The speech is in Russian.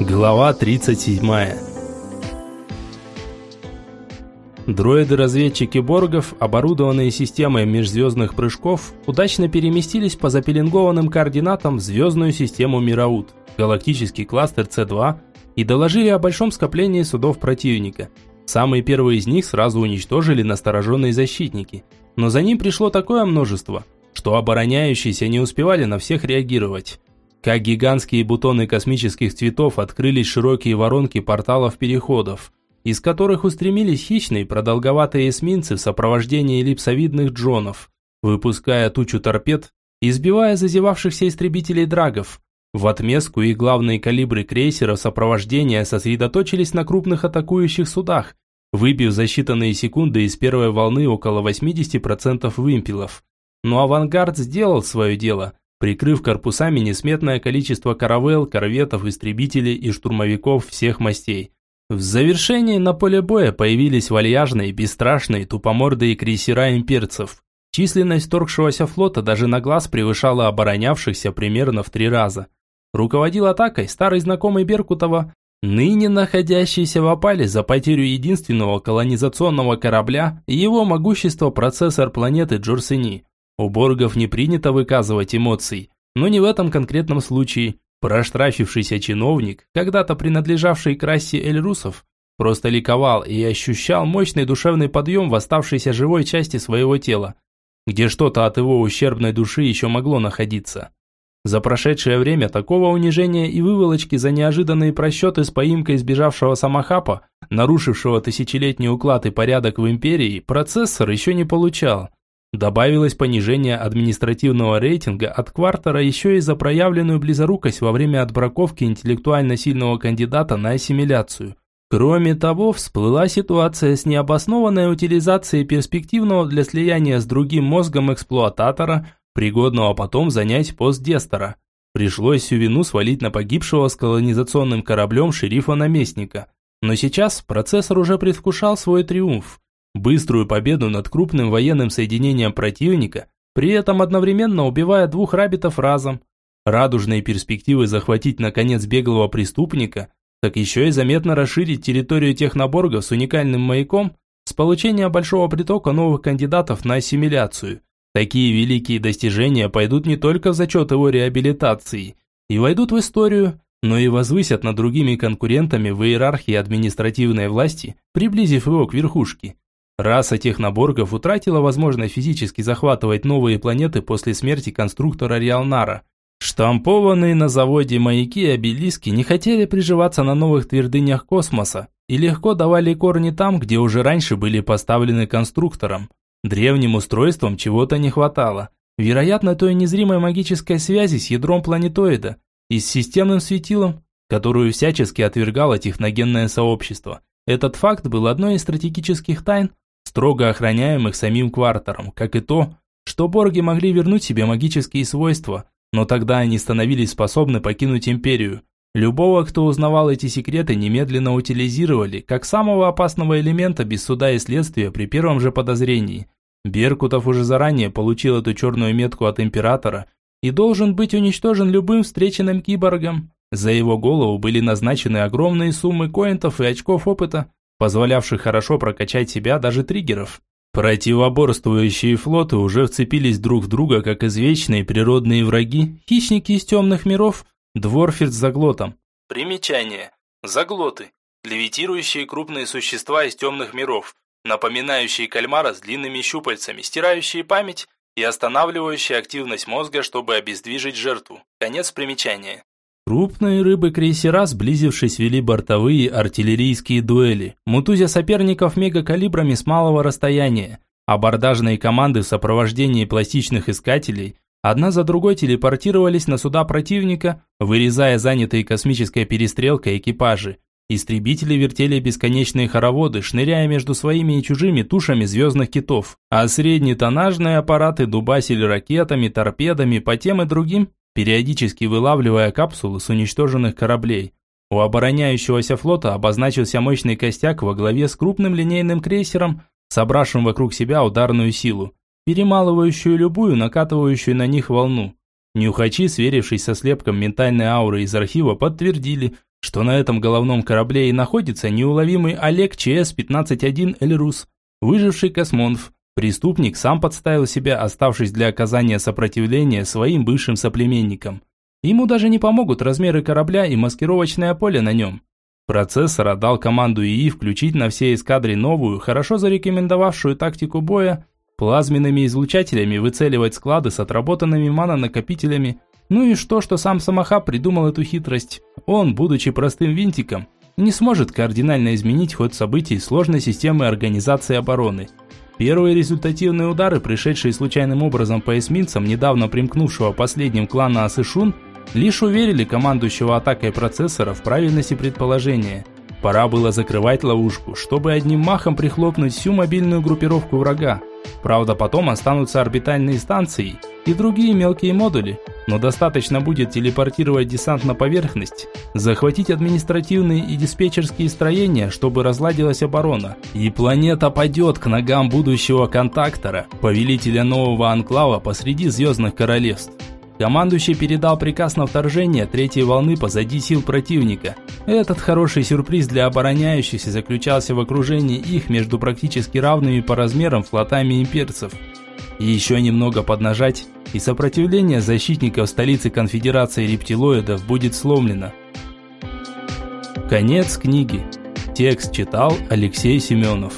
Глава 37. Дроиды-разведчики Боргов, оборудованные системой межзвездных прыжков, удачно переместились по запеленгованным координатам в звездную систему Мираут, галактический кластер С2, и доложили о большом скоплении судов противника. Самые первые из них сразу уничтожили настороженные защитники, но за ним пришло такое множество, что обороняющиеся не успевали на всех реагировать. Как гигантские бутоны космических цветов открылись широкие воронки порталов-переходов, из которых устремились хищные продолговатые эсминцы в сопровождении эллипсовидных джонов, выпуская тучу торпед и сбивая зазевавшихся истребителей драгов. В отместку и главные калибры крейсера сопровождения сосредоточились на крупных атакующих судах, выбив за считанные секунды из первой волны около 80% вымпелов. Но авангард сделал свое дело – прикрыв корпусами несметное количество каравелл, корветов, истребителей и штурмовиков всех мастей. В завершении на поле боя появились вальяжные, бесстрашные, тупомордые крейсера имперцев. Численность торгшегося флота даже на глаз превышала оборонявшихся примерно в три раза. Руководил атакой старый знакомый Беркутова, ныне находящийся в опале за потерю единственного колонизационного корабля и его могущество процессор планеты Джорсини – у Боргов не принято выказывать эмоций, но не в этом конкретном случае. Проштрафившийся чиновник, когда-то принадлежавший к расе эльрусов, просто ликовал и ощущал мощный душевный подъем в оставшейся живой части своего тела, где что-то от его ущербной души еще могло находиться. За прошедшее время такого унижения и выволочки за неожиданные просчеты с поимкой сбежавшего самохапа, нарушившего тысячелетний уклад и порядок в империи, процессор еще не получал – Добавилось понижение административного рейтинга от квартера еще и за проявленную близорукость во время отбраковки интеллектуально сильного кандидата на ассимиляцию. Кроме того, всплыла ситуация с необоснованной утилизацией перспективного для слияния с другим мозгом эксплуататора, пригодного потом занять пост Дестера. Пришлось всю вину свалить на погибшего с колонизационным кораблем шерифа-наместника. Но сейчас процессор уже предвкушал свой триумф. Быструю победу над крупным военным соединением противника, при этом одновременно убивая двух рабитов разом. Радужные перспективы захватить наконец беглого преступника, так еще и заметно расширить территорию техноборгов с уникальным маяком с получения большого притока новых кандидатов на ассимиляцию. Такие великие достижения пойдут не только в зачет его реабилитации и войдут в историю, но и возвысят над другими конкурентами в иерархии административной власти, приблизив его к верхушке. Раса техноборгов утратила возможность физически захватывать новые планеты после смерти конструктора Риалнара. Штампованные на заводе маяки и обелиски не хотели приживаться на новых твердынях космоса и легко давали корни там, где уже раньше были поставлены конструктором. Древним устройствам чего-то не хватало. Вероятно, той незримой магической связи с ядром планетоида и с системным светилом, которую всячески отвергало техногенное сообщество. Этот факт был одной из стратегических тайн, строго охраняемых самим квартером, как и то, что борги могли вернуть себе магические свойства, но тогда они становились способны покинуть империю. Любого, кто узнавал эти секреты, немедленно утилизировали, как самого опасного элемента без суда и следствия при первом же подозрении. Беркутов уже заранее получил эту черную метку от императора и должен быть уничтожен любым встреченным киборгом. За его голову были назначены огромные суммы коинтов и очков опыта, позволявших хорошо прокачать себя даже триггеров. Противоборствующие флоты уже вцепились друг в друга, как извечные природные враги, хищники из темных миров, дворферт с заглотом. Примечание. Заглоты. Левитирующие крупные существа из темных миров, напоминающие кальмара с длинными щупальцами, стирающие память и останавливающие активность мозга, чтобы обездвижить жертву. Конец примечания. Крупные рыбы-крейсера, сблизившись, вели бортовые артиллерийские дуэли, мутузя соперников мегакалибрами с малого расстояния. Абордажные команды в сопровождении пластичных искателей одна за другой телепортировались на суда противника, вырезая занятые космической перестрелкой экипажи. Истребители вертели бесконечные хороводы, шныряя между своими и чужими тушами звездных китов, а среднетоннажные аппараты дубасили ракетами, торпедами по тем и другим периодически вылавливая капсулы с уничтоженных кораблей. У обороняющегося флота обозначился мощный костяк во главе с крупным линейным крейсером, собравшим вокруг себя ударную силу, перемалывающую любую накатывающую на них волну. Нюхачи, сверившись со слепком ментальной ауры из архива, подтвердили, что на этом головном корабле и находится неуловимый Олег ЧС-15-1 Эльрус, выживший космонов. Преступник сам подставил себя, оставшись для оказания сопротивления своим бывшим соплеменникам. Ему даже не помогут размеры корабля и маскировочное поле на нем. Процессор отдал команду ИИ включить на все эскадре новую, хорошо зарекомендовавшую тактику боя, плазменными излучателями выцеливать склады с отработанными манонакопителями. Ну и что, что сам Самохаб придумал эту хитрость? Он, будучи простым винтиком, не сможет кардинально изменить ход событий сложной системы организации обороны. Первые результативные удары, пришедшие случайным образом по эсминцам недавно примкнувшего последним клана Асышун, лишь уверили командующего атакой процессора в правильности предположения. Пора было закрывать ловушку, чтобы одним махом прихлопнуть всю мобильную группировку врага. Правда, потом останутся орбитальные станции и другие мелкие модули, но достаточно будет телепортировать десант на поверхность, захватить административные и диспетчерские строения, чтобы разладилась оборона, и планета падет к ногам будущего контактора, повелителя нового анклава посреди звездных королевств. Командующий передал приказ на вторжение третьей волны позади сил противника. Этот хороший сюрприз для обороняющихся заключался в окружении их между практически равными по размерам флотами имперцев. И еще немного поднажать, и сопротивление защитников столицы конфедерации рептилоидов будет сломлено. Конец книги. Текст читал Алексей Семенов.